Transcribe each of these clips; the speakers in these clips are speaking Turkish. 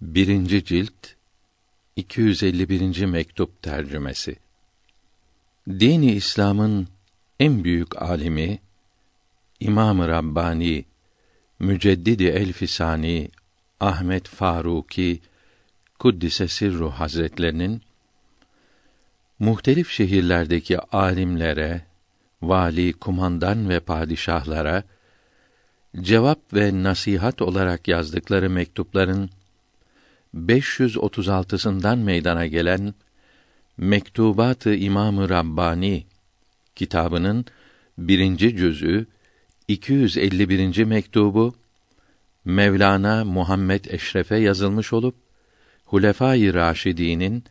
Birinci cilt 251. mektup tercümesi. Dini İslam'ın en büyük alimi İmam-ı Rabbani Müceddidi Elfisani Ahmet Faruki Kuddise Sirru Hazretlerinin muhtelif şehirlerdeki alimlere, vali, kumandan ve padişahlara cevap ve nasihat olarak yazdıkları mektupların 536'sından meydana gelen Mektubat-ı İmam-ı Rabbani kitabının birinci cüzü 251. mektubu Mevlana Muhammed Eşref'e yazılmış olup Hulefâ-i Raşidî'nin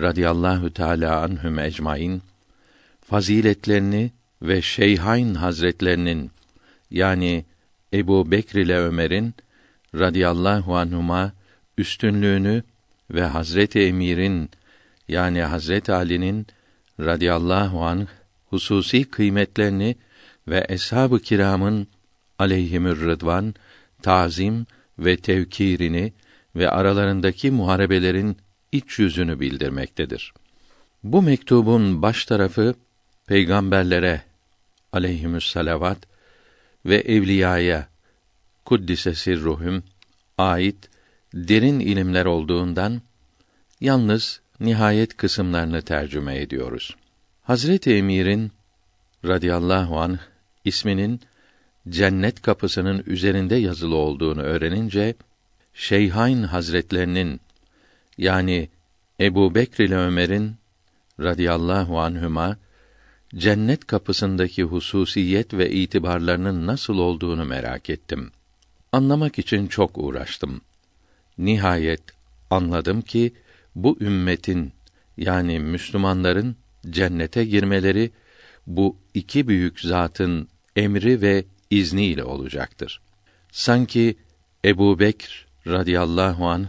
radıyallahu teâlâ anhüm ecmaîn faziletlerini ve Şeyhain Hazretlerinin yani Ebu Bekr ile Ömer'in radıyallahu anhuma üstünlüğünü ve Hazreti Emir'in yani Hazret Ali'nin radıyallahu anh hususi kıymetlerini ve eshab-ı kiramın aleyhimür rıdvan tazim ve tevkirini ve aralarındaki muharebelerin iç yüzünü bildirmektedir. Bu mektubun baş tarafı peygamberlere aleyhimüs salavat ve evliyaya kuddise sirruhum ait derin ilimler olduğundan yalnız nihayet kısımlarını tercüme ediyoruz. Hazreti Emir'in radıyallahu anh isminin cennet kapısının üzerinde yazılı olduğunu öğrenince Şeyhain Hazretlerinin yani Ebu Bekr ile Ömer'in radıyallahu anhüma cennet kapısındaki hususiyet ve itibarlarının nasıl olduğunu merak ettim. Anlamak için çok uğraştım. Nihayet anladım ki bu ümmetin yani Müslümanların cennete girmeleri bu iki büyük zatın emri ve izniyle olacaktır. Sanki Ebu Bekr radıyallahu anh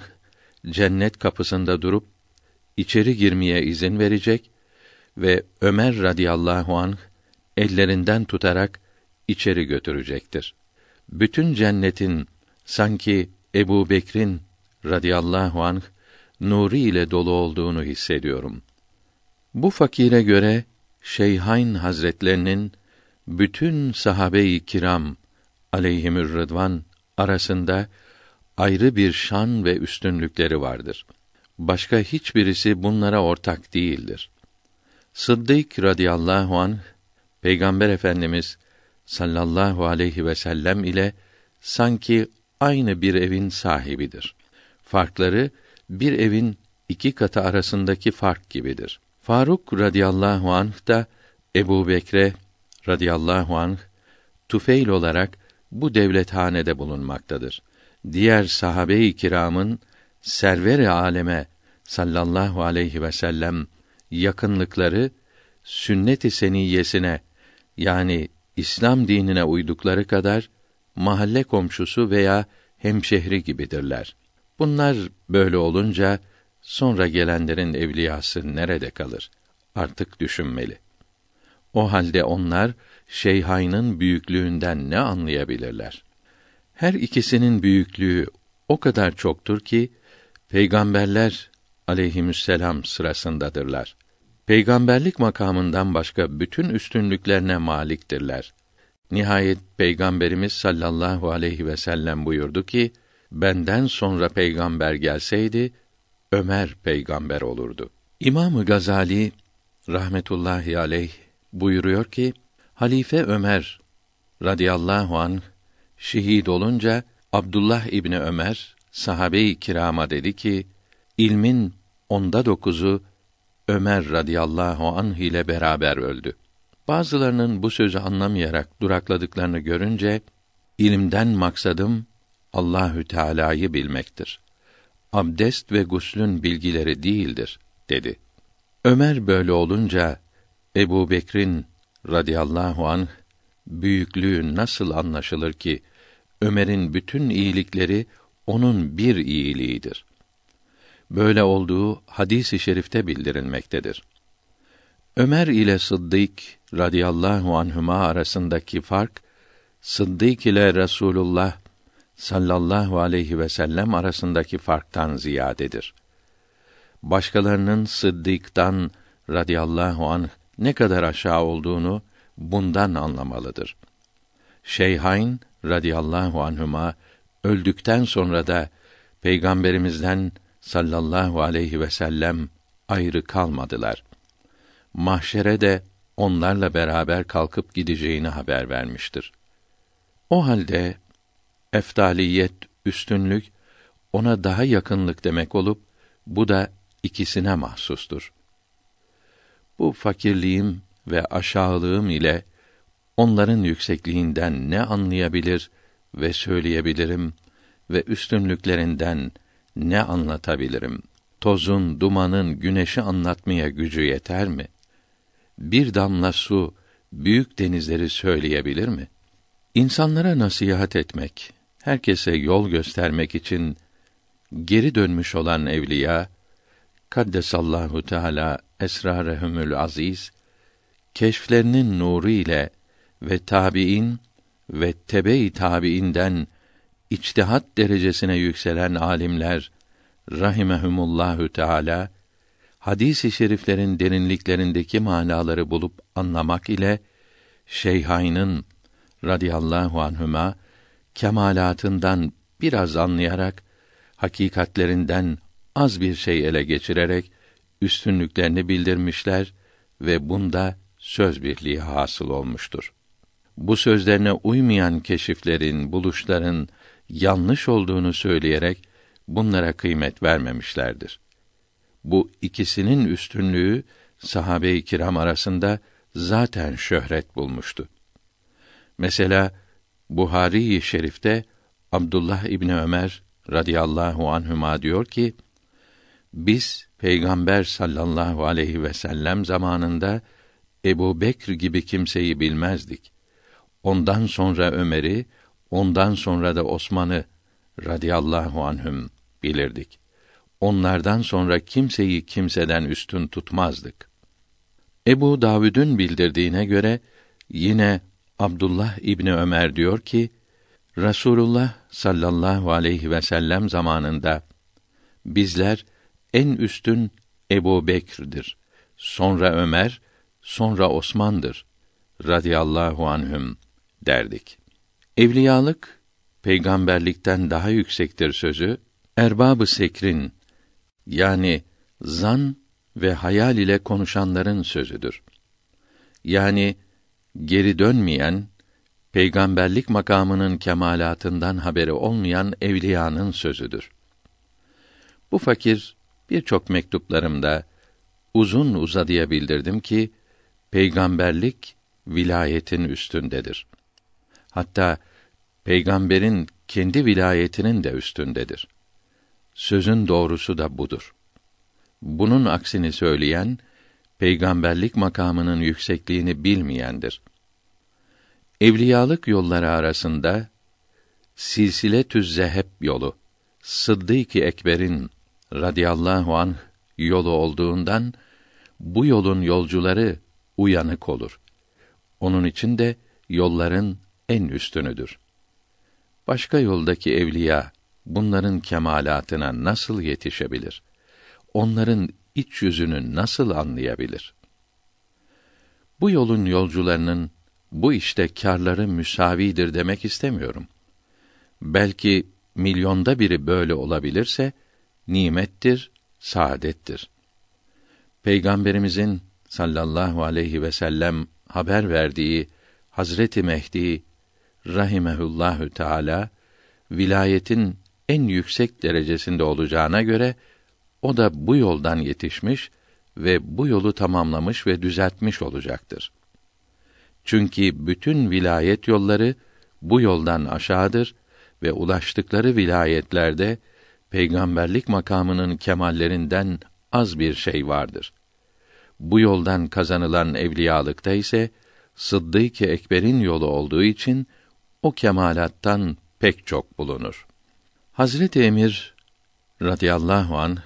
cennet kapısında durup içeri girmeye izin verecek ve Ömer radıyallahu anh ellerinden tutarak içeri götürecektir. Bütün cennetin sanki Ebu Bekr'in radıyallahu anh nuri ile dolu olduğunu hissediyorum. Bu fakire göre Şeyhain Hazretlerinin bütün sahabe-i kiram aleyhimür rıdvan arasında ayrı bir şan ve üstünlükleri vardır. Başka hiçbirisi bunlara ortak değildir. Sıddık radıyallahu anh Peygamber Efendimiz sallallahu aleyhi ve sellem ile sanki aynı bir evin sahibidir. Farkları bir evin iki katı arasındaki fark gibidir. Faruk radıyallahu anh da Ebu Bekre radıyallahu anh tufeil olarak bu devlethanede bulunmaktadır. Diğer sahabe-i kiramın server-i aleme sallallahu aleyhi ve sellem yakınlıkları sünnet-i seniyyesine yani İslam dinine uydukları kadar mahalle komşusu veya hemşehri gibidirler. Bunlar böyle olunca sonra gelenlerin evliyası nerede kalır? Artık düşünmeli. O halde onlar şeyhaynın büyüklüğünden ne anlayabilirler? Her ikisinin büyüklüğü o kadar çoktur ki peygamberler aleyhisselam sırasındadırlar. Peygamberlik makamından başka bütün üstünlüklerine maliktirler. Nihayet Peygamberimiz sallallahu aleyhi ve sellem buyurdu ki: Benden sonra peygamber gelseydi Ömer peygamber olurdu. İmam Gazali rahmetullahi aleyh buyuruyor ki: Halife Ömer radıyallahu an şehit olunca Abdullah İbni Ömer sahabe-i kirama dedi ki: ilmin onda dokuzu Ömer radıyallahu anh ile beraber öldü. Bazılarının bu sözü anlamayarak durakladıklarını görünce ilimden maksadım Allahü Teala'yı bilmektir. Abdest ve guslün bilgileri değildir dedi. Ömer böyle olunca Ebu Bekr'in radıyallahu anh büyüklüğü nasıl anlaşılır ki Ömer'in bütün iyilikleri onun bir iyiliğidir. Böyle olduğu hadisi şerifte bildirilmektedir. Ömer ile Sıddık radıyallahu anhuma arasındaki fark Sıddık ile Resulullah sallallahu aleyhi ve sellem arasındaki farktan ziyadedir. Başkalarının Sıddık'tan radıyallahu anh ne kadar aşağı olduğunu bundan anlamalıdır. Şeyhain radıyallahu anhuma öldükten sonra da peygamberimizden sallallahu aleyhi ve sellem ayrı kalmadılar. Mahşere de onlarla beraber kalkıp gideceğini haber vermiştir. O halde efdaliyet, üstünlük ona daha yakınlık demek olup bu da ikisine mahsustur. Bu fakirliğim ve aşağılığım ile onların yüksekliğinden ne anlayabilir ve söyleyebilirim ve üstünlüklerinden ne anlatabilirim? Tozun, dumanın, güneşi anlatmaya gücü yeter mi? Bir damla su büyük denizleri söyleyebilir mi? İnsanlara nasihat etmek, herkese yol göstermek için geri dönmüş olan evliya kaddesallahu teala esrarehumül aziz keşflerinin nuru ile ve tabiin ve tebe-i tabiinden içtihat derecesine yükselen alimler rahimehumullahü teala hadis-i şeriflerin derinliklerindeki manaları bulup anlamak ile Şeyhayn'ın radıyallahu anhuma kemalatından biraz anlayarak hakikatlerinden az bir şey ele geçirerek üstünlüklerini bildirmişler ve bunda söz birliği hasıl olmuştur. Bu sözlerine uymayan keşiflerin, buluşların yanlış olduğunu söyleyerek bunlara kıymet vermemişlerdir. Bu ikisinin üstünlüğü sahabe-i kiram arasında zaten şöhret bulmuştu. Mesela Buhari-i Şerif'te Abdullah İbni Ömer radıyallahu anhüma diyor ki biz Peygamber sallallahu aleyhi ve sellem zamanında Ebu Bekr gibi kimseyi bilmezdik. Ondan sonra Ömer'i, ondan sonra da Osman'ı radıyallahu anhüm bilirdik. Onlardan sonra kimseyi kimseden üstün tutmazdık. Ebu Davud'un bildirdiğine göre yine Abdullah İbni Ömer diyor ki Rasulullah sallallahu aleyhi ve sellem zamanında bizler en üstün Ebu Bekir'dir. Sonra Ömer, sonra Osman'dır. Radiyallahu anhüm derdik. Evliyalık, peygamberlikten daha yüksektir sözü, erbabı sekrin, yani zan ve hayal ile konuşanların sözüdür. Yani, geri dönmeyen, peygamberlik makamının kemalatından haberi olmayan evliyanın sözüdür. Bu fakir birçok mektuplarımda uzun uzadıya bildirdim ki peygamberlik vilayetin üstündedir. Hatta peygamberin kendi vilayetinin de üstündedir. Sözün doğrusu da budur. Bunun aksini söyleyen peygamberlik makamının yüksekliğini bilmeyendir. Evliyalık yolları arasında silsile tüz zehep yolu Sıddık-ı Ekber'in radıyallahu anh yolu olduğundan bu yolun yolcuları uyanık olur. Onun için de yolların en üstünüdür. Başka yoldaki evliya bunların kemalatına nasıl yetişebilir? Onların iç yüzünü nasıl anlayabilir? Bu yolun yolcularının bu işte kârları müsavidir demek istemiyorum. Belki milyonda biri böyle olabilirse nimettir, saadettir. Peygamberimizin sallallahu aleyhi ve sellem haber verdiği Hazreti Mehdi rahimehullahü teala vilayetin en yüksek derecesinde olacağına göre o da bu yoldan yetişmiş ve bu yolu tamamlamış ve düzeltmiş olacaktır. Çünkü bütün vilayet yolları bu yoldan aşağıdır ve ulaştıkları vilayetlerde peygamberlik makamının kemallerinden az bir şey vardır. Bu yoldan kazanılan evliyalıkta ise Sıddık-ı Ekber'in yolu olduğu için o kemalattan pek çok bulunur. Hazreti Emir radıyallahu an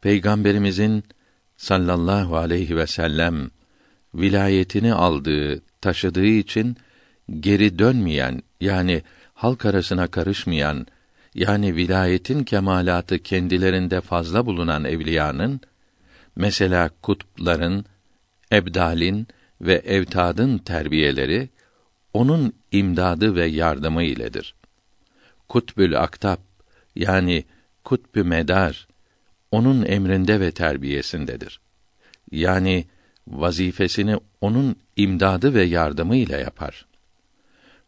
peygamberimizin sallallahu aleyhi ve sellem vilayetini aldığı, taşıdığı için geri dönmeyen yani halk arasına karışmayan yani vilayetin kemalatı kendilerinde fazla bulunan evliyanın mesela kutupların, ebdalin ve evtadın terbiyeleri onun imdadı ve yardımı iledir. Kutbül aktab yani kutbü medar onun emrinde ve terbiyesindedir. Yani vazifesini onun imdadı ve yardımı ile yapar.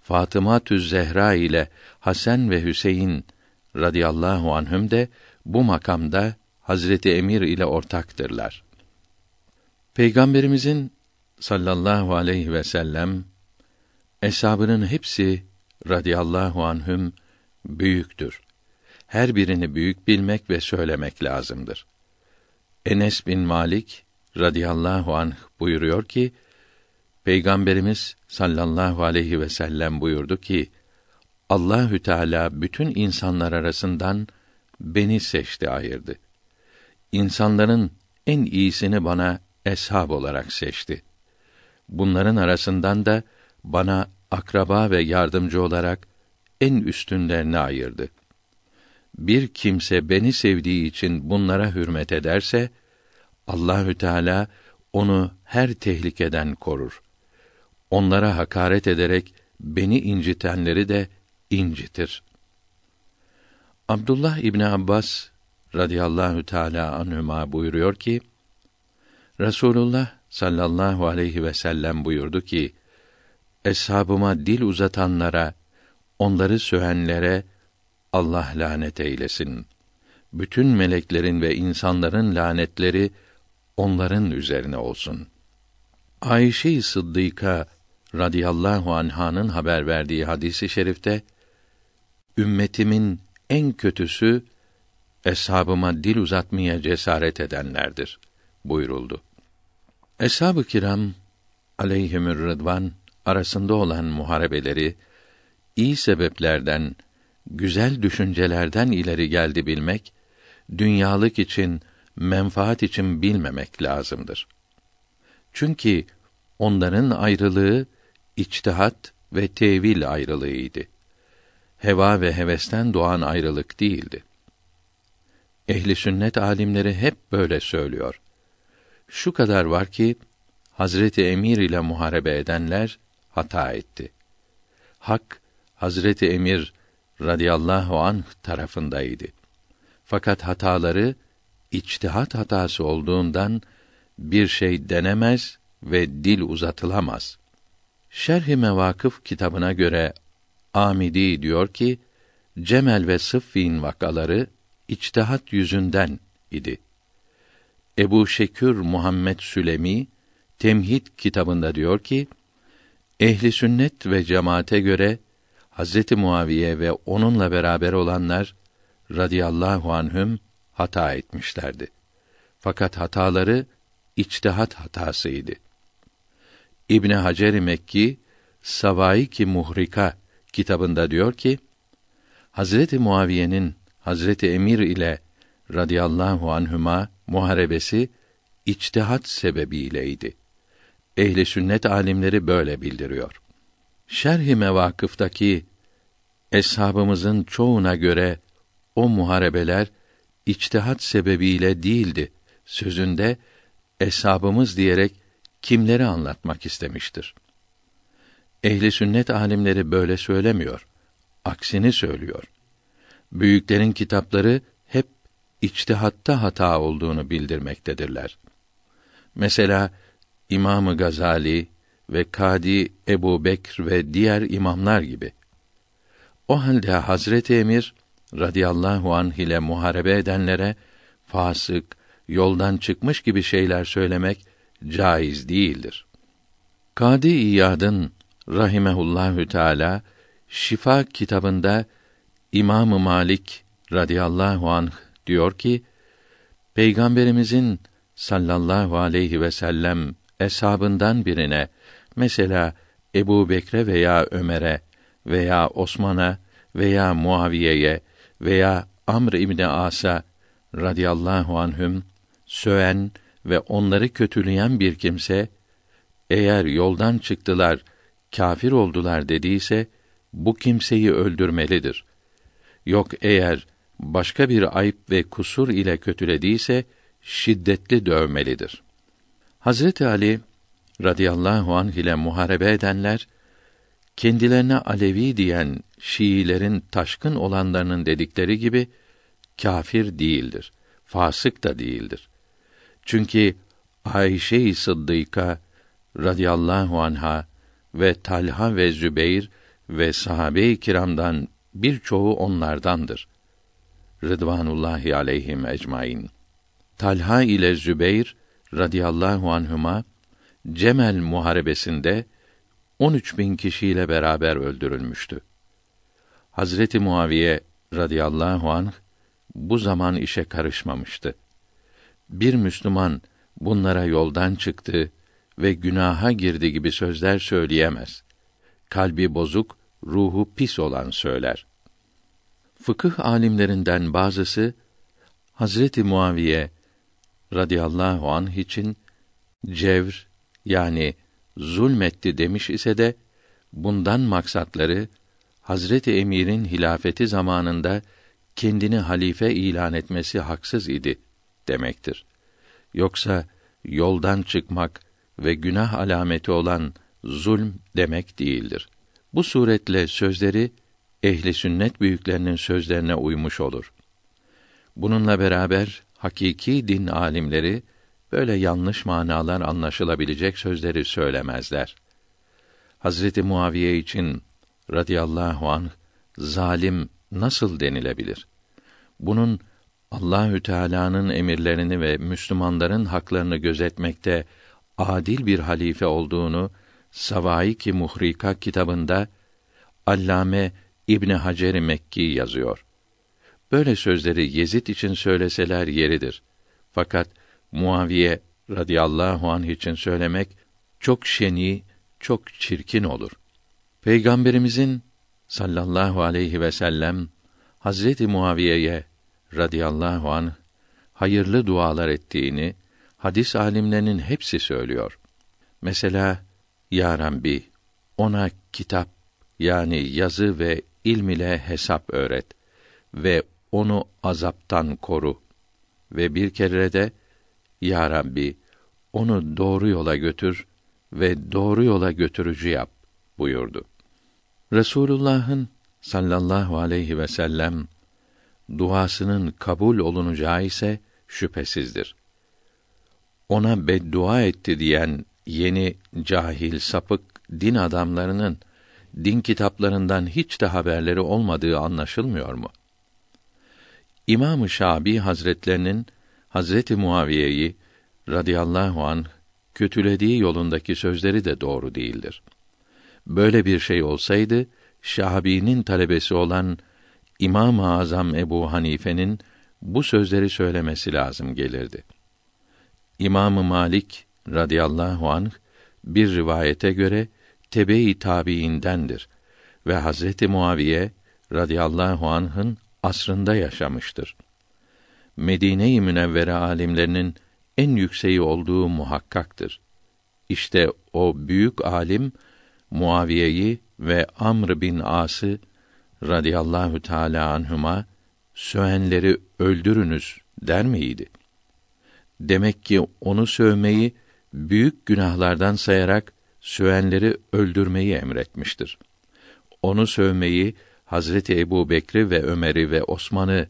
Fatıma Tüz Zehra ile Hasan ve Hüseyin radıyallahu anhüm de bu makamda Hazreti Emir ile ortaktırlar. Peygamberimizin sallallahu aleyhi ve sellem eshabının hepsi radıyallahu anhüm büyüktür. Her birini büyük bilmek ve söylemek lazımdır. Enes bin Malik radıyallahu anh buyuruyor ki Peygamberimiz sallallahu aleyhi ve sellem buyurdu ki Allahü Teala bütün insanlar arasından beni seçti ayırdı. İnsanların en iyisini bana eshab olarak seçti. Bunların arasından da bana akraba ve yardımcı olarak en üstünlerini ayırdı. Bir kimse beni sevdiği için bunlara hürmet ederse Allahü Teala onu her tehlikeden korur. Onlara hakaret ederek beni incitenleri de incitir. Abdullah İbni Abbas radıyallahu teala anhüma buyuruyor ki Resulullah sallallahu aleyhi ve sellem buyurdu ki Eshabıma dil uzatanlara, onları sövenlere Allah lanet eylesin. Bütün meleklerin ve insanların lanetleri onların üzerine olsun. Ayşe-i Sıddıka radıyallahu anh'ın haber verdiği hadisi şerifte ümmetimin en kötüsü eshabıma dil uzatmaya cesaret edenlerdir buyuruldu. Eshab-ı kiram aleyhimür rıdvan arasında olan muharebeleri iyi sebeplerden, güzel düşüncelerden ileri geldi bilmek, dünyalık için, menfaat için bilmemek lazımdır. Çünkü onların ayrılığı içtihat ve tevil ayrılığıydı. Heva ve hevesten doğan ayrılık değildi. Ehli sünnet alimleri hep böyle söylüyor. Şu kadar var ki Hazreti Emir ile muharebe edenler hata etti. Hak Hazreti Emir radıyallahu anh tarafındaydı. Fakat hataları içtihat hatası olduğundan bir şey denemez ve dil uzatılamaz. Şerh-i Mevakıf kitabına göre Amidi diyor ki Cemel ve Sıffin vakaları içtihat yüzünden idi. Ebu Şekür Muhammed Sülemi Temhid kitabında diyor ki ehli sünnet ve cemaate göre Hazreti Muaviye ve onunla beraber olanlar radıyallahu anhüm hata etmişlerdi. Fakat hataları içtihat hatasıydı. İbn Hacer Mekki Savaiki Muhrika kitabında diyor ki Hazreti Muaviye'nin Hazreti Emir ile radıyallahu anhüma muharebesi içtihat sebebiyleydi. Ehli sünnet alimleri böyle bildiriyor. Şerh-i Mevakıf'taki eshabımızın çoğuna göre o muharebeler içtihat sebebiyle değildi. Sözünde eshabımız diyerek kimleri anlatmak istemiştir. Ehli sünnet alimleri böyle söylemiyor. Aksini söylüyor. Büyüklerin kitapları hep içtihatta hata olduğunu bildirmektedirler. Mesela İmamı Gazali ve Kadi Ebu Bekr ve diğer imamlar gibi. O halde Hazreti Emir radıyallahu anh ile muharebe edenlere fasık, yoldan çıkmış gibi şeyler söylemek caiz değildir. Kadi İyad'ın rahimehullahü teala Şifa kitabında İmam Malik radıyallahu anh diyor ki Peygamberimizin sallallahu aleyhi ve sellem eshabından birine mesela Ebu Bekre veya Ömer'e veya Osman'a veya Muaviye'ye veya Amr İbni As'a radıyallahu anhüm söven ve onları kötüleyen bir kimse eğer yoldan çıktılar, kafir oldular dediyse bu kimseyi öldürmelidir. Yok eğer başka bir ayıp ve kusur ile kötülediyse şiddetli dövmelidir. Hazreti Ali radıyallahu anh ile muharebe edenler kendilerine Alevi diyen Şiilerin taşkın olanlarının dedikleri gibi kafir değildir. Fasık da değildir. Çünkü Ayşe-i Sıddıka radıyallahu anha ve Talha ve Zübeyr ve sahabe-i kiramdan birçoğu onlardandır. Rıdvanullahi aleyhim ecmaîn. Talha ile Zübeyr radıyallahu anhuma Cemel muharebesinde 13 bin kişiyle beraber öldürülmüştü. Hazreti Muaviye radıyallahu anh bu zaman işe karışmamıştı. Bir Müslüman bunlara yoldan çıktı ve günaha girdi gibi sözler söyleyemez. Kalbi bozuk, ruhu pis olan söyler. Fıkıh alimlerinden bazısı Hazreti Muaviye radıyallahu anh için cevr yani zulmetti demiş ise de bundan maksatları Hazreti Emir'in hilafeti zamanında kendini halife ilan etmesi haksız idi demektir. Yoksa yoldan çıkmak ve günah alameti olan zulm demek değildir. Bu suretle sözleri ehli sünnet büyüklerinin sözlerine uymuş olur. Bununla beraber hakiki din alimleri böyle yanlış manalar anlaşılabilecek sözleri söylemezler. Hazreti Muaviye için radıyallahu anh zalim nasıl denilebilir? Bunun Allahü Teala'nın emirlerini ve Müslümanların haklarını gözetmekte adil bir halife olduğunu Savaik-i Muhrika kitabında Allame İbn Hacer Mekki yazıyor. Böyle sözleri Yezid için söyleseler yeridir. Fakat Muaviye radıyallahu anh için söylemek çok şeni, çok çirkin olur. Peygamberimizin sallallahu aleyhi ve sellem Hazreti Muaviye'ye radıyallahu anh hayırlı dualar ettiğini hadis alimlerinin hepsi söylüyor. Mesela ya Rabbi ona kitap yani yazı ve ilm ile hesap öğret ve onu azaptan koru ve bir kere de ya Rabbi onu doğru yola götür ve doğru yola götürücü yap buyurdu. Resulullah'ın sallallahu aleyhi ve sellem duasının kabul olunacağı ise şüphesizdir. Ona beddua etti diyen yeni cahil sapık din adamlarının din kitaplarından hiç de haberleri olmadığı anlaşılmıyor mu? İmam-ı Şabi Hazretlerinin Hazreti Muaviye'yi radıyallahu an kötülediği yolundaki sözleri de doğru değildir. Böyle bir şey olsaydı Şabi'nin talebesi olan İmam-ı Azam Ebu Hanife'nin bu sözleri söylemesi lazım gelirdi. İmam-ı Malik radıyallahu anh bir rivayete göre tebe-i tabiindendir ve Hazreti Muaviye radıyallahu anh'ın asrında yaşamıştır. Medine-i Münevvere alimlerinin en yükseği olduğu muhakkaktır. İşte o büyük alim Muaviye'yi ve Amr bin As'ı radıyallahu teala anhuma sövenleri öldürünüz der miydi? Demek ki onu sövmeyi büyük günahlardan sayarak sövenleri öldürmeyi emretmiştir. Onu sövmeyi Hazreti Ebu Bekri ve Ömer'i ve Osman'ı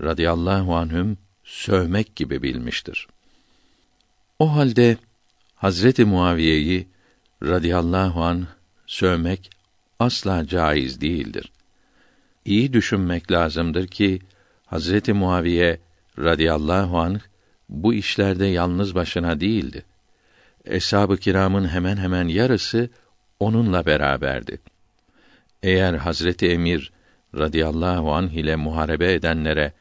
radıyallahu anhüm sövmek gibi bilmiştir. O halde Hazreti Muaviye'yi radıyallahu an sövmek asla caiz değildir. İyi düşünmek lazımdır ki Hazreti Muaviye radıyallahu anh bu işlerde yalnız başına değildi. Eshab-ı kiramın hemen hemen yarısı onunla beraberdi. Eğer Hazreti Emir radıyallahu anh ile muharebe edenlere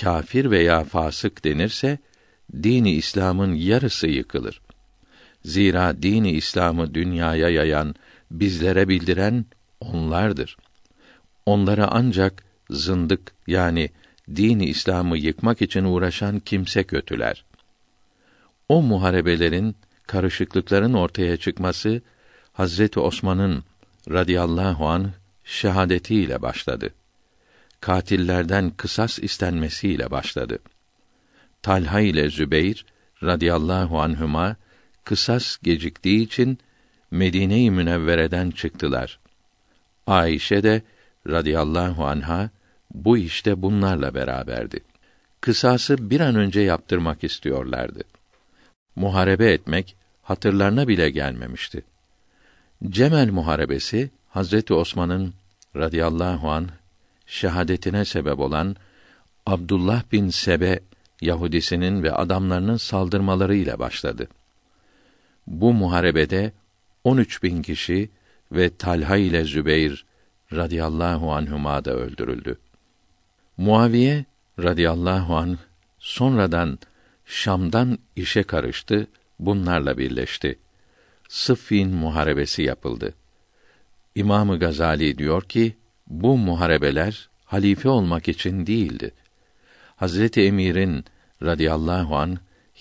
kafir veya fasık denirse dini İslam'ın yarısı yıkılır. Zira dini İslam'ı dünyaya yayan, bizlere bildiren onlardır. Onları ancak zındık yani dini İslam'ı yıkmak için uğraşan kimse kötüler. O muharebelerin, karışıklıkların ortaya çıkması Hazreti Osman'ın radıyallahu an şehadetiyle başladı. Katillerden kısas istenmesiyle başladı. Talha ile Zübeyr radıyallahu anhuma kısas geciktiği için Medine-i Münevvere'den çıktılar. Ayşe de radıyallahu anha bu işte bunlarla beraberdi. Kısası bir an önce yaptırmak istiyorlardı. Muharebe etmek hatırlarına bile gelmemişti. Cemel muharebesi Hazreti Osman'ın radıyallahu an şehadetine sebep olan Abdullah bin Sebe Yahudisinin ve adamlarının saldırmaları ile başladı. Bu muharebede 13 bin kişi ve Talha ile Zübeyr radıyallahu anhuma da öldürüldü. Muaviye radıyallahu anh sonradan Şam'dan işe karıştı, bunlarla birleşti. Sıffin muharebesi yapıldı. İmamı Gazali diyor ki, bu muharebeler halife olmak için değildi. Hazreti Emir'in radıyallahu an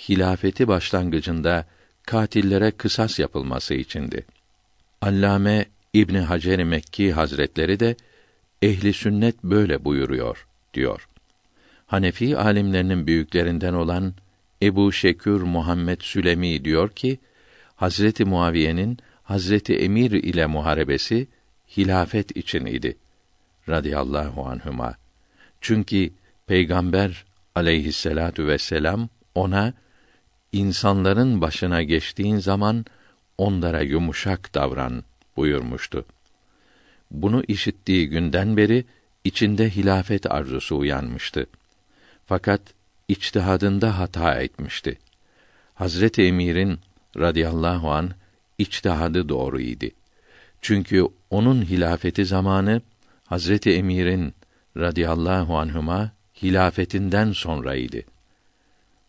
hilafeti başlangıcında katillere kısas yapılması içindi. Allame İbn Hacer Mekki Hazretleri de ehli sünnet böyle buyuruyor diyor. Hanefi alimlerinin büyüklerinden olan Ebu Şekür Muhammed Sülemi diyor ki Hazreti Muaviye'nin Hazreti Emir ile muharebesi hilafet için idi. Radiyallahu anhuma. Çünkü Peygamber aleyhisselatu vesselam ona insanların başına geçtiğin zaman onlara yumuşak davran buyurmuştu. Bunu işittiği günden beri içinde hilafet arzusu uyanmıştı. Fakat içtihadında hata etmişti. Hazreti Emir'in radıyallahu an içtihadı doğruydu. Çünkü onun hilafeti zamanı Hazreti Emir'in radıyallahu anhuma hilafetinden sonraydı.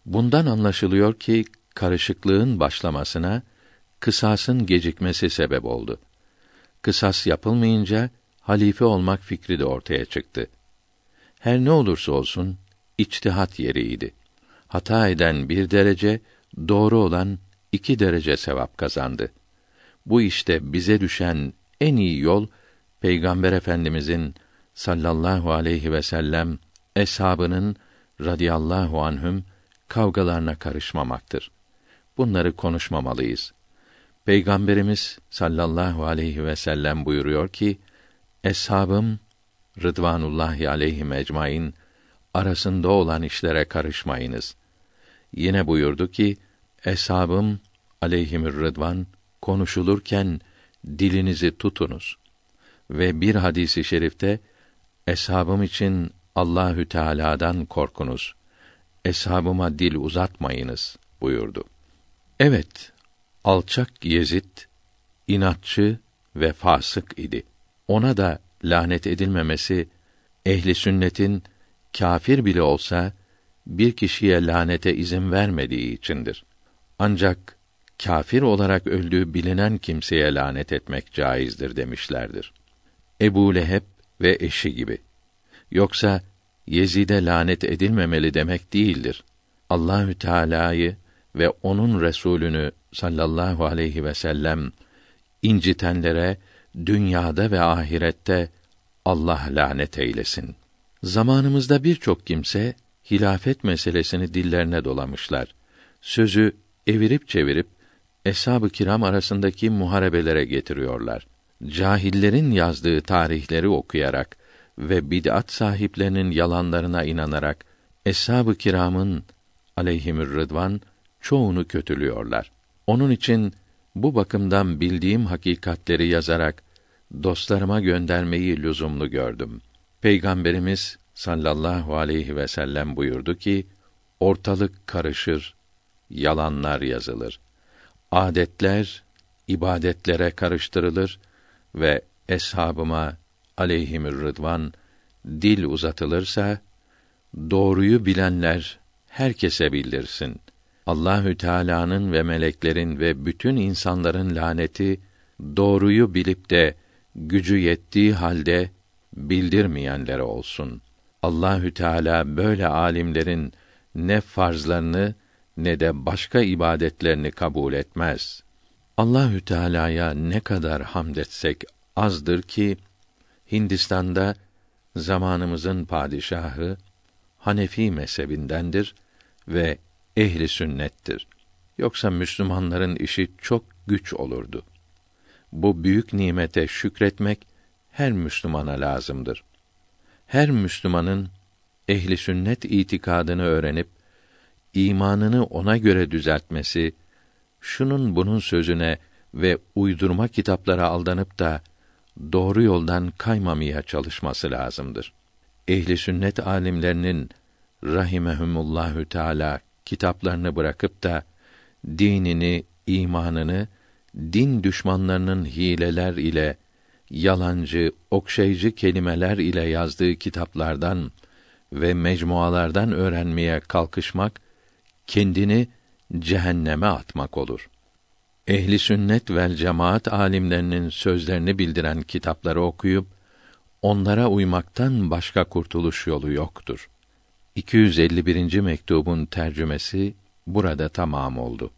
Bundan anlaşılıyor ki karışıklığın başlamasına kısasın gecikmesi sebep oldu. Kısas yapılmayınca halife olmak fikri de ortaya çıktı. Her ne olursa olsun içtihat yeriydi. Hata eden bir derece, doğru olan iki derece sevap kazandı. Bu işte bize düşen en iyi yol Peygamber Efendimizin sallallahu aleyhi ve sellem eshabının radıyallahu anhüm kavgalarına karışmamaktır. Bunları konuşmamalıyız. Peygamberimiz sallallahu aleyhi ve sellem buyuruyor ki: Eshabım Rıdvanullahi aleyhi ecmaîn arasında olan işlere karışmayınız. Yine buyurdu ki: Eshabım aleyhimür rıdvan konuşulurken dilinizi tutunuz. Ve bir hadisi şerifte eshabım için Allahü Teala'dan korkunuz. Eshabıma dil uzatmayınız buyurdu. Evet, alçak Yezid inatçı ve fasık idi. Ona da lanet edilmemesi ehli sünnetin kafir bile olsa bir kişiye lanete izin vermediği içindir. Ancak kafir olarak öldüğü bilinen kimseye lanet etmek caizdir demişlerdir. Ebu Leheb ve eşi gibi. Yoksa Yezid'e lanet edilmemeli demek değildir. Allahü Teala'yı ve onun Resulünü sallallahu aleyhi ve sellem incitenlere dünyada ve ahirette Allah lanet eylesin. Zamanımızda birçok kimse hilafet meselesini dillerine dolamışlar. Sözü evirip çevirip eshab-ı kiram arasındaki muharebelere getiriyorlar. Cahillerin yazdığı tarihleri okuyarak ve bid'at sahiplerinin yalanlarına inanarak eshab-ı kiramın aleyhimür rıdvan çoğunu kötülüyorlar. Onun için bu bakımdan bildiğim hakikatleri yazarak dostlarıma göndermeyi lüzumlu gördüm. Peygamberimiz sallallahu aleyhi ve sellem buyurdu ki: Ortalık karışır, yalanlar yazılır. Adetler ibadetlere karıştırılır ve eshabıma aleyhimür rıdvan dil uzatılırsa doğruyu bilenler herkese bildirsin. Allahü Teala'nın ve meleklerin ve bütün insanların laneti doğruyu bilip de gücü yettiği halde bildirmeyenlere olsun. Allahü Teala böyle alimlerin ne farzlarını ne de başka ibadetlerini kabul etmez. Allahü Teala'ya ne kadar hamd etsek azdır ki Hindistan'da zamanımızın padişahı Hanefi mezhebindendir ve ehli sünnettir. Yoksa Müslümanların işi çok güç olurdu. Bu büyük nimete şükretmek her Müslümana lazımdır. Her Müslümanın ehli sünnet itikadını öğrenip imanını ona göre düzeltmesi, şunun bunun sözüne ve uydurma kitaplara aldanıp da doğru yoldan kaymamaya çalışması lazımdır. Ehli sünnet alimlerinin rahimehumullahü teala kitaplarını bırakıp da dinini, imanını din düşmanlarının hileler ile yalancı, okşayıcı kelimeler ile yazdığı kitaplardan ve mecmualardan öğrenmeye kalkışmak kendini cehenneme atmak olur. Ehli sünnet vel cemaat alimlerinin sözlerini bildiren kitapları okuyup onlara uymaktan başka kurtuluş yolu yoktur. 251. mektubun tercümesi burada tamam oldu.